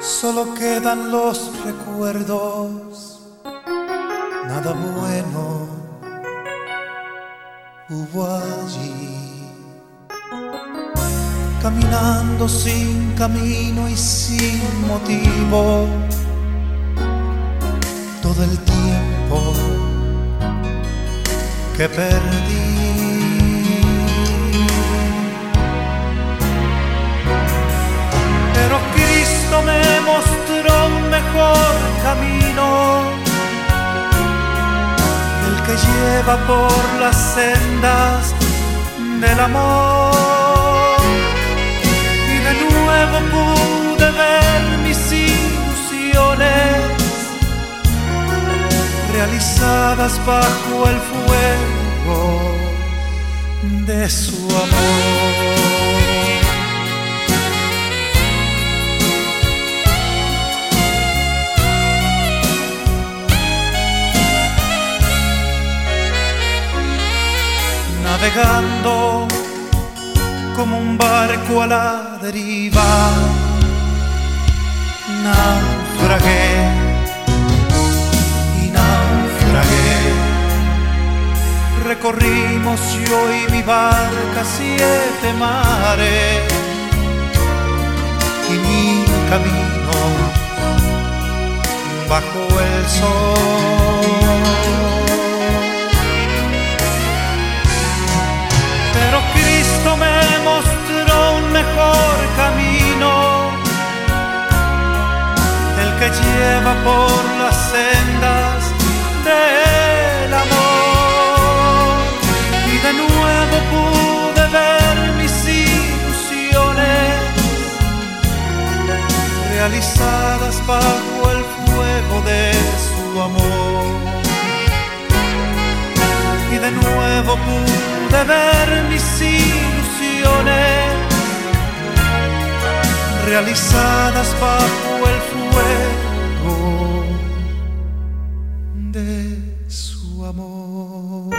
solo quedan los recuerdos. Nada bueno hubo allí. Caminando sin camino y sin motivo. Todo el tiempo que perdí. Lleva por las sendas del amor. Y de nuevo pude ver mis ilusiones realizadas bajo el fuego de su amor. Navegando como un barco a la deriva. Naufragué y naufragué. Recorrimos yo y mi barca siete mares y mi camino bajo el sol. Que lleva por las sendas del amor. Y de nuevo pude ver mis ilusiones realizadas bajo el fuego de su amor. Y de nuevo pude ver mis ilusiones realizadas bajo el fuego de su amor.